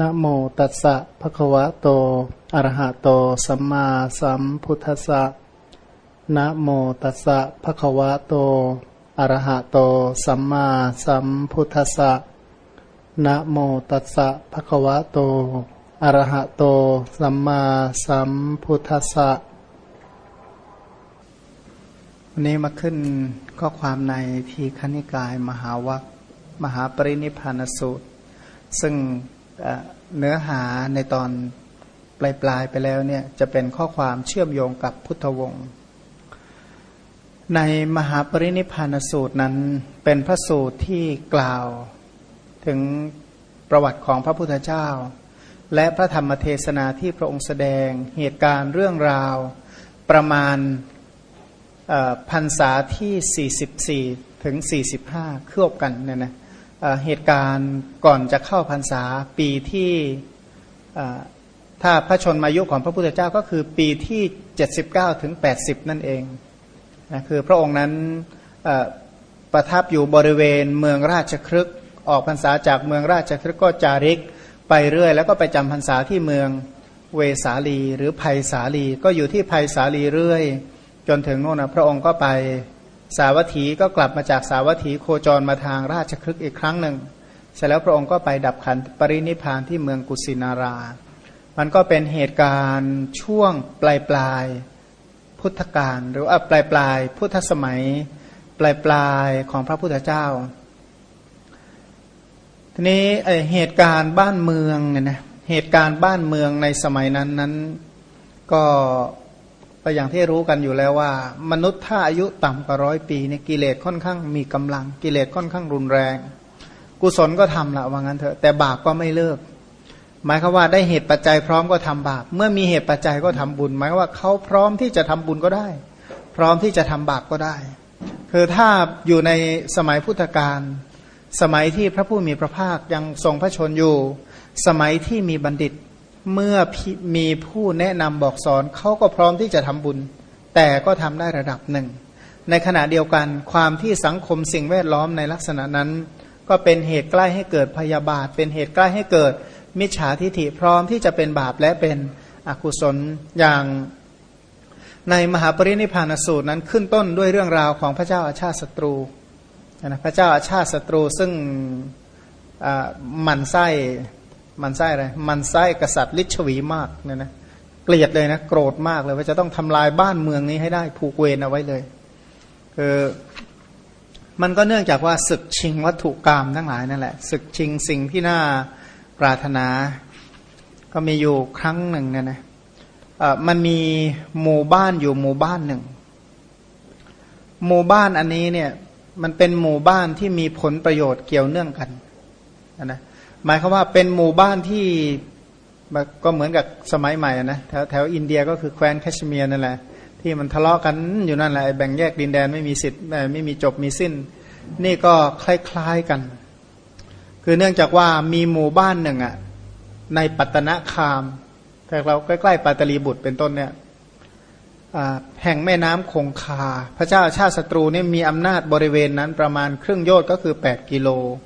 นะโมตัสสะภะคะวะโต อะระหะโต สัมมาสัมพุทธัสสะนะโมตัสสะภะคะวะโต อะระหะโต สัมมาสัมพุทธัสสะนะโมตัสสะภะคะวะโต อะระหะโต สัมมาสัมพุทธัสสะวันนี้มาขึ้นข้อความในทีคณิกายมหาวัคมหาปรินิพพานสูตร ซึ่ง เนื้อหาในตอนปลายปลายไปแล้วเนี่ยจะเป็นข้อความเชื่อมโยงกับพุทธวงศ์ในมหาปรินิพานสูตรนั้นเป็นพระสูตรที่กล่าว ถึงประวัติของพระพุทธเจ้า และพระธรรมเทศนาที่พระองค์แสดงเหตุการณ์เรื่องราวประมาณพรรษาที่ 44 ถึง 45 เครือบกันเนี่ยนะ เหตุการณ์ก่อนจะเข้าพรรษาปีที่ถ้าพระชนมายุของพระพุทธเจ้าก็คือปีที่ 79ถึง80 นั่นเองนะคือพระองค์นั้นประทับอยู่บริเวณเมืองราชครึกออกพรรษาจากเมืองราชครึกก็จาริกไปเรื่อย แล้วก็ไปจำพรรษาที่เมืองเวสาลีหรือภัยสาลี ก็อยู่ที่ภัยสาลีเรื่อย จนถึงโน่นนะพระองค์ก็ไป สาวัตถีก็กลับมาจากสาวัตถีโคจรมาทางราชครึกอีกครั้งหนึ่ง เสร็จแล้วพระองค์ก็ไปดับขันปรินิพานที่เมืองกุสินารา มันก็เป็นเหตุการณ์ช่วงปลายปลายพุทธกาลหรือว่าปลายปลายพุทธสมัย ปลายปลายของพระพุทธเจ้า ทีนี้เหตุการณ์บ้านเมืองเนี่ยนะเหตุการณ์บ้านเมืองในสมัยนั้นนั้นก็ ก็อย่างที่รู้กันอยู่แล้วว่า มนุษย์ถ้าอายุต่ำกว่าร้อยปีเนี่ยกิเลสค่อนข้างมีกำลัง กิเลสค่อนข้างรุนแรง กุศลก็ทำละว่างั้นเถอะแต่บาปก็ไม่เลิก หมายคือว่าได้เหตุปัจจัยพร้อมก็ทำบาป เมื่อมีเหตุปัจจัยก็ทำบุญ หมายว่าเขาพร้อมที่จะทำบุญก็ได้ พร้อมที่จะทำบาปก็ได้ คือถ้าอยู่ในสมัยพุทธกาลสมัยที่พระผู้มีพระภาคยังทรงพระชนอยู่ สมัยที่มีบัณฑิต เมื่อมีผู้แนะนำบอกสอนเขาก็พร้อมที่จะทำบุญ แต่ก็ทำได้ระดับหนึ่ง ในขณะเดียวกันความที่สังคมสิ่งแวดล้อมในลักษณะนั้น ก็เป็นเหตุใกล้ให้เกิดพยาบาท เป็นเหตุใกล้ให้เกิดมิจฉาทิฐิพร้อมที่จะเป็นบาปและเป็นอกุศลอย่างในมหาปรินิพานสูตรนั้นขึ้นต้นด้วยเรื่องราวของพระเจ้าอาชาติศัตรูนะพระเจ้าอาชาติศัตรูซึ่งหมั่นไส้ มันไส้อะไร มันไส้กษัตริย์ลิชวีมากเนี่ยนะเกลียดเลยนะโกรธมากเลย ว่าจะต้องทำลายบ้านเมืองนี้ให้ได้ผูกเวรเอาไว้เลยคือมันก็เนื่องจากว่าศึกชิงวัตถุกรรมทั้งหลายนั่นแหละศึกชิงสิ่งที่น่าปรารถนา ก็มีอยู่ครั้งหนึ่งเนี่ยนะมันมีหมู่บ้านอยู่หมู่บ้านหนึ่ง หมู่บ้านอันนี้เนี่ยมันเป็นหมู่บ้านที่มีผลประโยชน์เกี่ยวเนื่องกันนะ หมายความว่าเป็นหมู่บ้านที่ก็เหมือนกับสมัยใหม่นะแถวแถวอินเดียก็คือแคว้นแคชเมียร์นั่นแหละ ที่มันทะเลาะกันอยู่นั่นแหละแบ่งแยกดินแดนไม่มีสิทธิ์ไม่มีจบมีสิ้น นี่ก็คล้ายๆกัน คือเนื่องจากว่ามีหมู่บ้านหนึ่งอะในปัตตนาคามแต่เราใกล้ๆปัตตลีบุตรเป็นต้นเนี่ยแห่งแม่น้ำคงคา พระเจ้าชาติศัตรูนี่มีอำนาจบริเวณนั้นประมาณครึ่งโยชน์ก็คือ 8 กิโลเ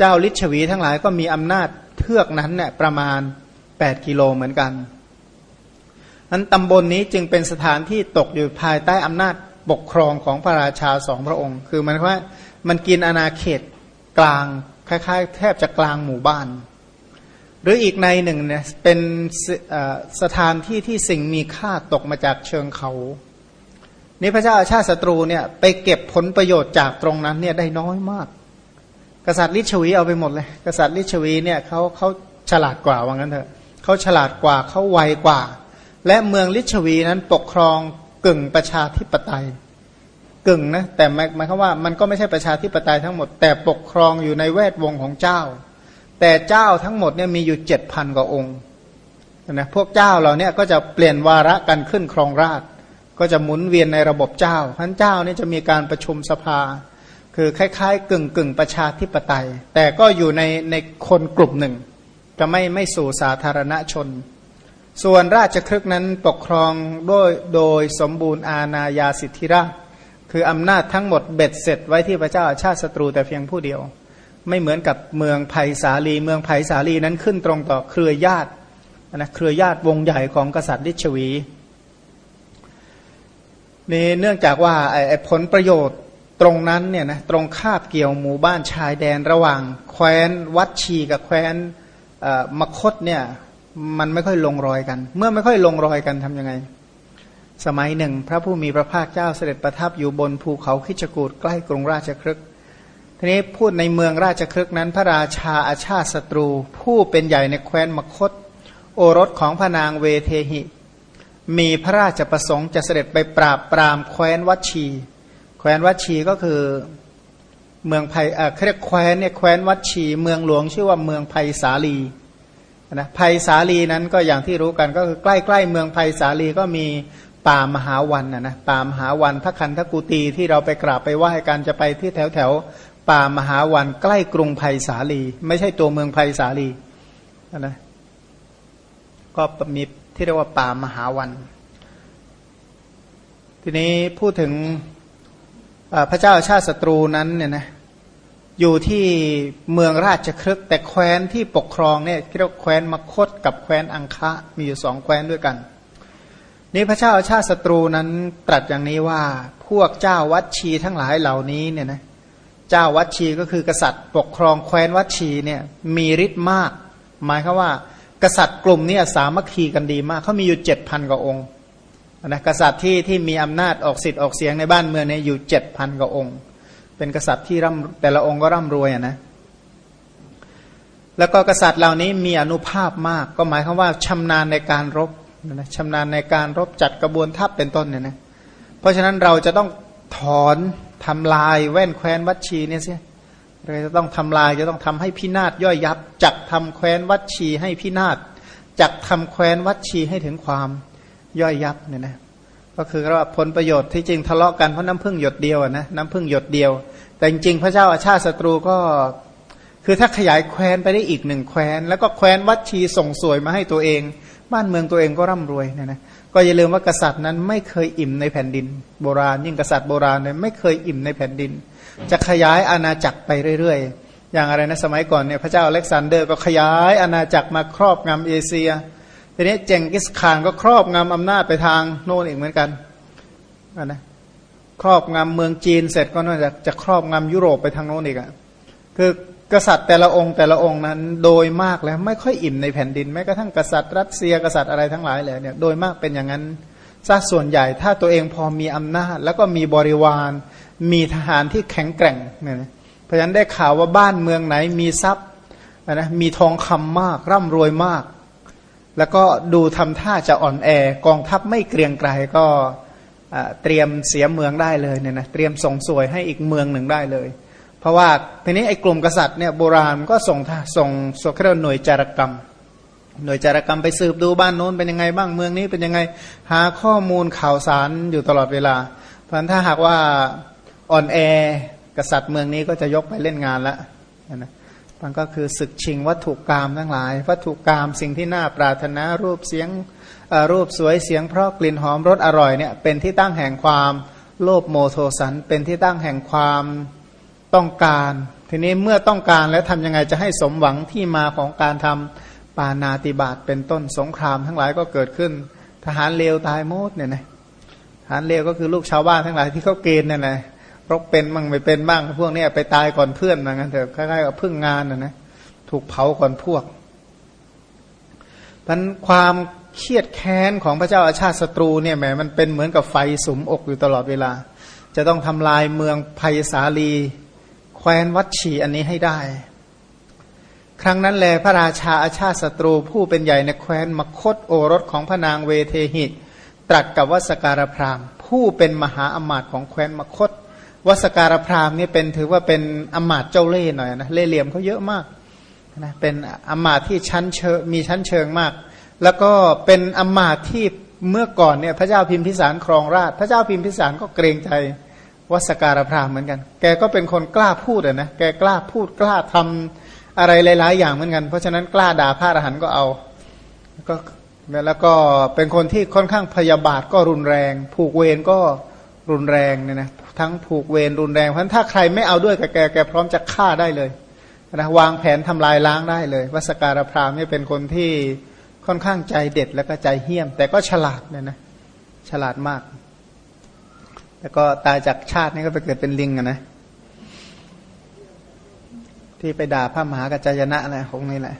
จ้าลิชวีทั้งหลายก็มีอำนาจเทือกนั้นเนี่ยประมาณ 8 กิโลเหมือนกันนั้นตำบลนนี้จึงเป็นสถานที่ตกอยู่ภายใต้อำนาจปกครองของพระราชาสองพระองค์ คือมันว่ามันกินอาณาเขตกลางคล้ายๆ แทบจะกลางหมู่บ้าน หรืออีกในหนึ่งเนี่ยเป็นสถานที่ที่สิ่งมีค่าตกมาจากเชิงเขานี่พระเจ้าอาชาติศัตรูเนี่ยไปเก็บผลประโยชน์จากตรงนั้นเนี่ยได้น้อยมาก ษัตริย์ลิชวีเอาไปหมดเลย กษัตริย์ลิชวีเนี่ยเขาเขาฉลาดกว่าว่างั้นเถอะเขาฉลาดกว่าเขาไวกว่า และเมืองลิชวีนั้นปกครองกึ่งประชาธิปไตย กึ่งนะแต่หมายความว่ามันก็ไม่ใช่ประชาธิปไตยทั้งหมด แต่ปกครองอยู่ในแวดวงของเจ้า แต่เจ้าทั้งหมดเนี่ยมีอยู่เจ็ดพันกว่าองค์นะพวกเจ้าเราเนี่ยก็จะเปลี่ยนวาระกันขึ้นครองราชก็จะหมุนเวียนในระบบเจ้าท่านเจ้านี่จะมีการประชุมสภา คือคล้ายๆ กึ่งกึ่งประชาธิปไตย แต่ก็อยู่ในในคนกลุ่มหนึ่ง จะไม่ไม่สู่สาธารณชน ส่วนราชครึกนั้นปกครองโดยโดยสมบูรณ์อาณาญาสิทธิราชคืออำนาจทั้งหมดเบ็ดเสร็จไว้ที่พระเจ้าชาติศัตรูแต่เพียงผู้เดียว ไม่เหมือนกับเมืองไผ่สาลี เมืองไผ่สาลีนั้นขึ้นตรงต่อเครือญาตินะเครือญาติวงใหญ่ของกษัตริย์ลิชวีนี่เนื่องจากว่าไอ้ผลประโยชน์ ตรงนั้นเนี่ยนะตรงคาบเกี่ยวหมู่บ้านชายแดนระหว่าง แคว้นวัดชีกับแคว้นมคตเนี่ยมันไม่ค่อยลงรอยกัน เมื่อไม่ค่อยลงรอยกันทํำยังไง สมัยหนึ่ง พระผู้มีพระภาคเจ้าเสด็จประทับอยู่บนภูเขาคิจกูดใกล้กรุงราชครึกทีนี้พูดในเมืองราชครึกนั้น พระราชาอาชาติศัตรู ผู้เป็นใหญ่ในแคว้นมคต โอรสของพระนางเวเทหิ มีพระราชประสงค์จะเสด็จไปปราบปรามแคว้นวัชี แคว้นวัชีก็คือเมืองไผ่เออเรียกแคว้นเนี่ยแคว้นวัชี เมืองหลวงชื่อว่าเมืองไผ่สาลีนะไผ่สาลีนั้นก็อย่างที่รู้กันก็คือใกล้ๆเมืองไผ่สาลีก็มีป่ามหาวันนะนะป่ามหาวันพระคันธกุตีที่เราไปกราบไปไหว้กันจะไปที่แถวแถวป่ามหาวันใกล้กรุงไผ่สาลี ไม่ใช่ตัวเมืองไผ่สาลีนะก็มีที่เรียกว่าป่ามหาวัน ทีนี้พูดถึง พระเจ้าชาติศัตรูนั้นเนี่ยนะอยู่ที่เมืองราชครึกแต่แคว้นที่ปกครองเนี่ยเรียกแคว้นมคตกับแคว้นอังคะมีอยู่สองแคว้นด้วยกัน นี้พระเจ้าชาติศัตรูนั้นตรัสอย่างนี้ว่าพวกเจ้าวัดชีทั้งหลายเหล่านี้เนี่ยนะเจ้าวัดชีก็คือกษัตริย์ปกครองแคว้นวัดชีเนี่ยมีฤทธิ์มาก หมายคือว่า กษัตริย์กลุ่มนี้สามัคคีกันดีมากเขามีอยู่เจ็ดพันกว่าองค์ นะกษัตริย์ที่ที่มีอำนาจออกสิทธิ์ออกเสียงในบ้านเมืองเนี่ยอยู่เจ็ดพันกว่าองค์ เป็นกษัตริย์ที่ร่ำแต่ละองค์ก็ร่ำรวยอะนะแล้วก็กษัตริย์เหล่านี้มีอนุภาพมาก ก็หมายความว่าชำนาญในการรบนะชำนาญในการรบจัดกระบวนทัพเป็นต้นเนี่ยนะเพราะฉะนั้นเราจะต้องถอนทำลายแว่นแคว้นวัดชีเนี่ยสิเราจะต้องทำลายจะต้องทำให้พินาศย่อยยับจักทำแคว้นวัดชีให้พินาศจักทำแคว้นวัดชีให้ถึงความ ย่อยยับเนี่ยนะก็คือว่าผลประโยชน์ที่จริงทะเลาะกันเพราะน้ำพึ่งหยดเดียวนะน้ำพึ่งหยดเดียว แต่จริงพระเจ้าอาชาติศัตรูก็ คือถ้าขยายแคว้นไปได้อีกหนึ่งแคว้น แล้วก็แคว้นวัดชีส่งสวยมาให้ตัวเอง บ้านเมืองตัวเองก็ร่ำรวยเนี่ยนะก็อย่าลืมว่ากษัตริย์นั้นไม่เคยอิ่มในแผ่นดิน โบราณ ยิ่งกษัตริย์โบราณเนี่ยไม่เคยอิ่มในแผ่นดิน จะขยายอาณาจักรไปเรื่อยๆ อย่างอะไรนะสมัยก่อนเนี่ยพระเจ้าอเล็กซานเดอร์ก็ขยายอาณาจักรมาครอบงำเอเชีย ทีนี้เจงกิสขานก็ครอบงำอำนาจไปทางโน่นอีกเหมือนกันนะครอบงำเมืองจีนเสร็จก็น่าจะจะครอบงำยุโรปไปทางโน้นอีกอะคือกษัตริย์แต่ละองค์แต่ละองค์นั้นโดยมากแล้วไม่ค่อยอิ่มในแผ่นดินแม้กระทั่งกษัตริย์รัสเซียกษัตริย์อะไรทั้งหลายเลยเนี่ยโดยมากเป็นอย่างนั้นซะส่วนใหญ่ถ้าตัวเองพอมีอำนาจ แล้วก็มีบริวาร มีทหารที่แข็งแกร่งเนี่ยเพราะฉะนั้นได้ข่าวว่าบ้านเมืองไหนมีทรัพย์นะมีทองคำมากร่ำรวยมาก แล้วก็ดูทำท่าจะอ่อนแอกองทัพไม่เกรียงไกรก็เตรียมเสียเมืองได้เลยเนี่ยนะเตรียมส่งสวยให้อีกเมืองหนึ่งได้เลย เพราะว่าทีนี้ไอ้กลุ่มกษัตริย์เนี่ยโบราณก็ส่งส่งส่งเรียกหน่วยจารกรรม หน่วยจารกรรมไปสืบดูบ้านโน้นเป็นยังไงบ้างเมืองนี้เป็นยังไงหาข้อมูลข่าวสารอยู่ตลอดเวลา เพราะฉะนั้นถ้าหากว่าอ่อนแอกษัตริย์เมืองนี้ก็จะยกไปเล่นงานละนะ มันก็คือศึกชิงวัตถุกรรมทั้งหลาย วัตถุกรรมสิ่งที่น่าปรารถนารูปเสียงรูปสวยเสียงเพราะกลิ่นหอมรสอร่อยเนี่ยเป็นที่ตั้งแห่งความโลภโมโทสัน เป็นที่ตั้งแห่งความต้องการ ทีนี้เมื่อต้องการแล้วทำยังไงจะให้สมหวังที่มาของการทำปานาติบาตเป็นต้นสงครามทั้งหลายก็เกิดขึ้น ทหารเลวตายหมดเนี่ยนะทหารเลวก็คือลูกชาวบ้านทั้งหลายที่เขาเกณฑ์นั่นแหละ รบเป็นบ้างไม่เป็นบ้างพวกนี้ไปตายก่อนเพื่อนนะงั้นเถอะคล้ายๆกับพึ่งงานนะนะถูกเผาก่อนพวกพันความเครียดแค้นของพระเจ้าอาชาติศัตรูเนี่ยแหมมันเป็นเหมือนกับไฟสุมอกอยู่ตลอดเวลา จะต้องทำลายเมืองภัยสาลี แคว้นวัดฉีอันนี้ให้ได้ ครั้งนั้นแลพระราชาอาชาติศัตรูผู้เป็นใหญ่ในแคว้นมคตโอรสของพระนางเวเทหิต ตรัสกับวสการพรามผู้เป็นมหาอมาตย์ของแคว้นมคต วสการพรามนี่เป็นถือว่าเป็นอมาตย์เจ้าเล่ห์หน่อยนะเล่เหลี่ยมเขาเยอะมากนะเป็นอมาตที่ชั้นเชิงมีชั้นเชิงมาก แล้วก็เป็นอมาตที่เมื่อก่อนเนี่ยพระเจ้าพิมพิสารครองราช พระเจ้าพิมพิสารก็เกรงใจวัสการพรามเหมือนกัน แกก็เป็นคนกล้าพูดนะแกกล้าพูดกล้าทำอะไรหลาย ๆ อย่างเหมือนกัน เพราะฉะนั้นกล้าด่าพระอรหันต์ก็เอาก็แล้วก็เป็นคนที่ค่อนข้างพยาบาทก็รุนแรง ผูกเวรก็ รุนแรงเนี่ยนะทั้งผูกเวรรุนแรงเพราะถ้าใครไม่เอาด้วยกับแกแกพร้อมจะฆ่าได้เลยนะวางแผนทำลายล้างได้เลยวัสการพรามนี่เป็นคนที่ค่อนข้างใจเด็ดแล้วก็ใจเหี้ยม แต่ก็ฉลาดเนี่ยนะฉลาดมาก แล้วก็ตายจากชาตินี้ก็ไปเกิดเป็นลิงอะนะที่ไปด่าพระมหากัจจยนะนะของนี่แหละ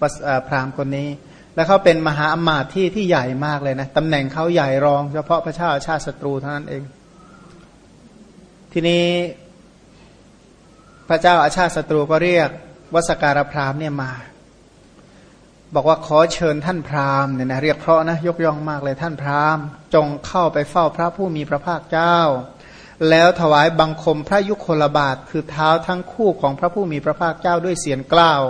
วัสพราหมณ์คนนี้ แล้วเขาเป็นมหาอมาตย์ที่ที่ใหญ่มากเลยนะตำแหน่งเขาใหญ่รองเฉพาะพระเจ้าชาติศัตรูเท่านั้นเอง ทีนี้พระเจ้าอาชาติศัตรูก็เรียกวสการพราหมณ์เนี่ยมา บอกว่าขอเชิญท่านพราหมณ์เนี่ยนะเรียกเพราะนะยกย่องมากเลยท่านพราหมณ์ จงเข้าไปเฝ้าพระผู้มีพระภาคเจ้า แล้วถวายบังคมพระยุคลบาทคือเท้าทั้งคู่ของพระผู้มีพระภาคเจ้าด้วยเสียงกล้าว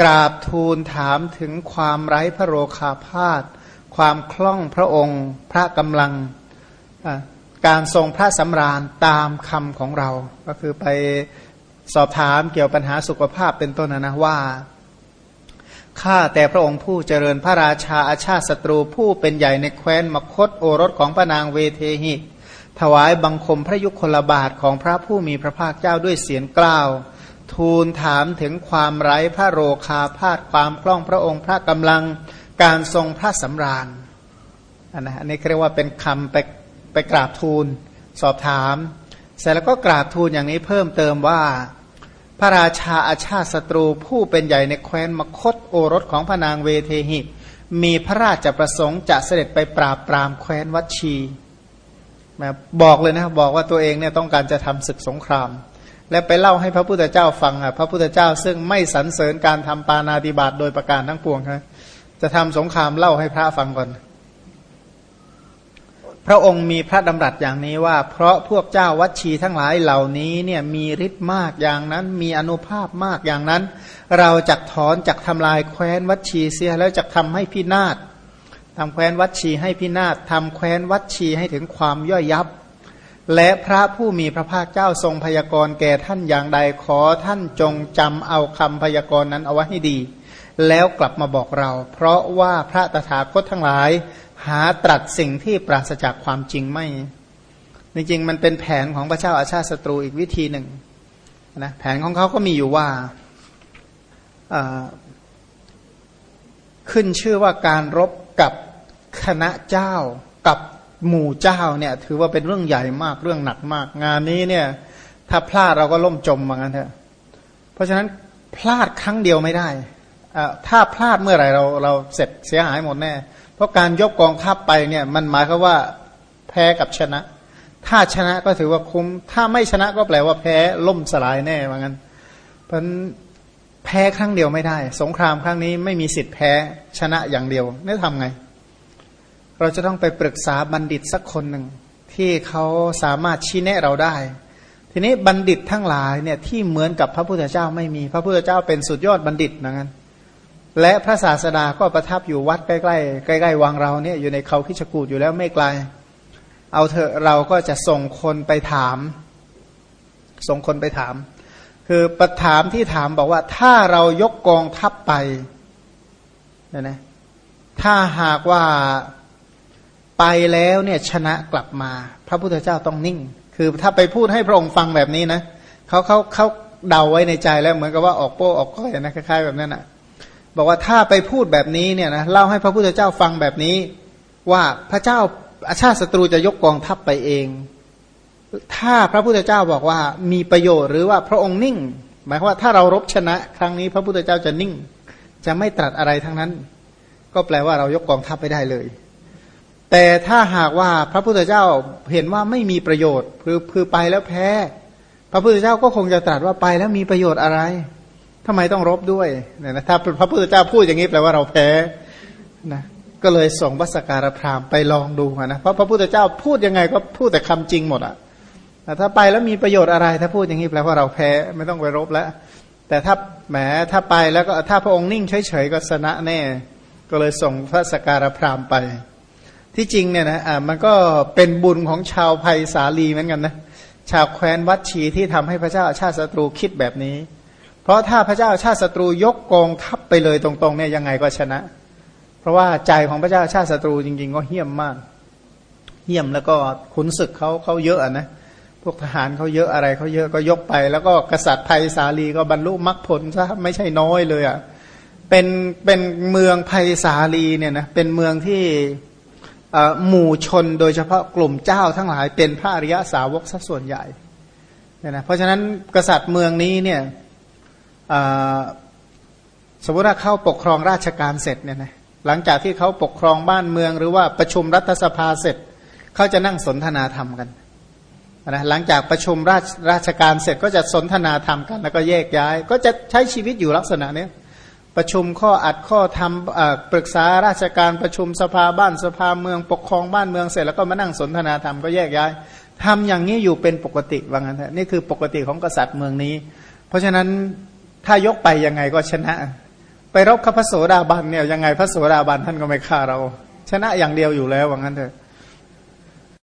กราบทูลถามถึงความไร้พระโรคาพาธความคล่องพระองค์ พระกำลัง การทรงพระสำราญตามคำของเรา ก็คือไปสอบถามเกี่ยวปัญหาสุขภาพเป็นต้นนะว่า ข้าแต่พระองค์ผู้เจริญพระราชาอาชาติศัตรูผู้เป็นใหญ่ในแคว้นมคตโอรสของพระนางเวเทหิ ถวายบังคมพระยุคลบาทของพระผู้มีพระภาคเจ้าด้วยเสียงกล่าว ทูลถามถึงความไร้พระโรคาพาดความคล่องพระองค์พระกำลังการทรงพระสำราญอันนะอันนี้เรียกว่าเป็นคำไป ไปกราบทูลสอบถาม เสร็จแล้วก็กราบทูลอย่างนี้เพิ่มเติมว่า พระราชาอาชาติศัตรูผู้เป็นใหญ่ในแคว้นมคตโอรสของพระนางเวเทหิมีพระราชประสงค์จะเสด็จไปปราบปรามแคว้นวัชีนะบอกเลยนะบอกว่าตัวเองเนี่ยต้องการจะทำศึกสงคราม และไปเล่าให้พระพุทธเจ้าฟังอะพระพุทธเจ้าซึ่งไม่สรรเสริญการทำปานาติบาตโดยประการทั้งปวงครับจะทำสงครามเล่าให้พระฟังก่อน พระองค์มีพระดำรัสอย่างนี้ว่า เพราะพวกเจ้าวัดชีทั้งหลายเหล่านี้เนี่ยมีฤทธิ์มากอย่างนั้น มีอนุภาพมากอย่างนั้น เราจะถอนจากทำลายแคว้นวัดชีเสียแล้วจะทำให้พินาศทำแคว้นวัดชีให้พินาศทำแคว้นวัดชีให้ถึงความย่อยยับ และพระผู้มีพระภาคเจ้าทรงพยากรณ์แก่ท่านอย่างใดขอท่านจงจำเอาคำพยากรณ์นั้นเอาไว้ให้ดี แล้วกลับมาบอกเรา เพราะว่าพระตถาคตทั้งหลาย หาตรัสสิ่งที่ปราศจากความจริงไม่จริงๆมันเป็นแผนของพระเจ้าอาชาติศัตรูอีกวิธีหนึ่งนะแผนของเขาก็มีอยู่ว่าขึ้นชื่อว่าการรบกับคณะเจ้ากับหมู่เจ้าเนี่ย ถือว่าเป็นเรื่องใหญ่มากเรื่องหนักมาก งานนี้เนี่ย ถ้าพลาดเราก็ล่มจมเหมือนกันเถอะเพราะฉะนั้นพลาดครั้งเดียวไม่ได้ถ้าพลาดเมื่อไหร่เราเราเสร็จเสียหายหมดแน่ เพราะการยกกองทัพไปเนี่ยมันหมายควาว่าแพ้กับชนะ ถ้าชนะก็ถือว่าคุ้ม ถ้าไม่ชนะก็แปลว่าแพ้ล่มสลายแน่เหมือนกันเพราะแพ้ครั้งเดียวไม่ได้ สงครามครั้งนี้ไม่มีสิทธิ์แพ้ชนะอย่างเดียวนี่ทำไง เราจะต้องไปปรึกษาบัณฑิตสักคนหนึ่งที่เขาสามารถชี้แนะเราได้ ทีนี้บัณฑิตทั้งหลายเนี่ยที่เหมือนกับพระพุทธเจ้าไม่มี พระพุทธเจ้าเป็นสุดยอดบัณฑิตนะงั้น และพระศาสดาก็ประทับอยู่วัดใกล้ๆใกล้ๆวังเราเนี่ยอยู่ในเขาคิชกูดอยู่แล้วไม่ไกล เอาเถอะเราก็จะส่งคนไปถาม ส่งคนไปถาม คือประถามที่ถามบอกว่าถ้าเรายกกองทัพไปเนี่ยนะถ้าหากว่าไปแล้วเนี่ยชนะกลับมา พระพุทธเจ้าต้องนิ่ง คือถ้าไปพูดให้พระองค์ฟังแบบนี้นะเขาเขาเขาเดาไว้ในใจแล้วเหมือนกับว่าออกโป้ออกก้อยนะคล้ายๆแบบนั้นนะ บอกว่าถ้าไปพูดแบบนี้เนี่ยนะเล่าให้พระพุทธเจ้าฟังแบบนี้ ว่าพระเจ้าอาชาติศัตรูจะยกกองทัพไปเอง ถ้าพระพุทธเจ้าบอกว่ามีประโยชน์หรือว่าพระองค์นิ่ง หมายความว่าถ้าเรารบชนะ ครั้งนี้พระพุทธเจ้าจะนิ่ง จะไม่ตรัสอะไรทั้งนั้น ก็แปลว่าเรายกกองทัพไปได้เลย แต่ถ้าหากว่าพระพุทธเจ้าเห็นว่าไม่มีประโยชน์คือคือไปแล้วแพ้ พระพุทธเจ้าก็คงจะตรัสว่าไปแล้วมีประโยชน์อะไร ทำไมต้องรบด้วยเนี่ยนะถ้าพระพุทธเจ้าพูดอย่างนี้แปลว่าเราแพ้นะก็เลยส่งวัสการพรามไปลองดูนะเพราะพระพุทธเจ้าพูดยังไงก็พูดแต่คำจริงหมดอะแต่ถ้าไปแล้วมีประโยชน์อะไร ถ้าพูดอย่างนี้แปลว่าเราแพ้ไม่ต้องไปรบแล้ว แต่ถ้าแหมถ้าไปแล้วก็ถ้าพระองค์นิ่งเฉยๆก็ชนะแน่ ก็เลยส่งพระสการพรามไป ที่จริงเนี่ยนะอ่ามันก็เป็นบุญของชาวไพศาลีเหมือนกันนะชาวแคว้นวัดชีที่ทำให้พระเจ้าชาติศัตรูคิดแบบนี้ เพราะถ้าพระเจ้าชาติศัตรูยกกองทัพไปเลยตรงๆเนี่ยยังไงก็ชนะ เพราะว่าใจของพระเจ้าชาติศัตรูจริง ๆ ก็เหี้ยมมาก เหี้ยมแล้วก็ขุนศึกเขาเขาเยอะนะพวกทหารเขาเยอะอะไรเขาเยอะก็ยกไป แล้วก็กษัตริย์ไทยสาลีก็บรรลุมรรคผลซะไม่ใช่น้อยเลยอะ่ะเป็นเป็นเมืองไพศาลีเนี่ยนะเป็นเมืองที่หมู่ชนโดยเฉพาะกลุ่มเจ้าทั้งหลายเป็นพระอริยสาวกสัส่วนใหญ่เนี่ยนะเพราะฉะนั้นกษัตริย์เมืองนี้เนี่ย สมมติว่าเข้าปกครองราชการเสร็จเนี่ยนะหลังจากที่เขาปกครองบ้านเมือง หรือว่าประชุมรัฐสภาเสร็จเขาจะนั่งสนทนาธรรมกันนะหลังจากประชุมราชราชการเสร็จก็จะสนทนาธรรมกัน แล้วก็แยกย้าย ก็จะใช้ชีวิตอยู่ลักษณะนี้ประชุมข้ออัดข้อทำปรึกษาราชการประชุมสภาบ้านสภาเมืองปกครองบ้านเมืองเสร็จแล้วก็มานั่งสนทนาธรรมก็แยกย้ายทำอย่างนี้อยู่เป็นปกติว่างั้นนี่คือปกติของกษัตริย์เมืองนี้ เพราะฉะนั้น ถ้ายกไปยังไงก็ชนะ ไปรบกับพระโสดาบันเนี่ยยังไงพระโสดาบันท่านก็ไม่ฆ่าเรา ชนะอย่างเดียวอยู่แล้วว่างั้นเถอะ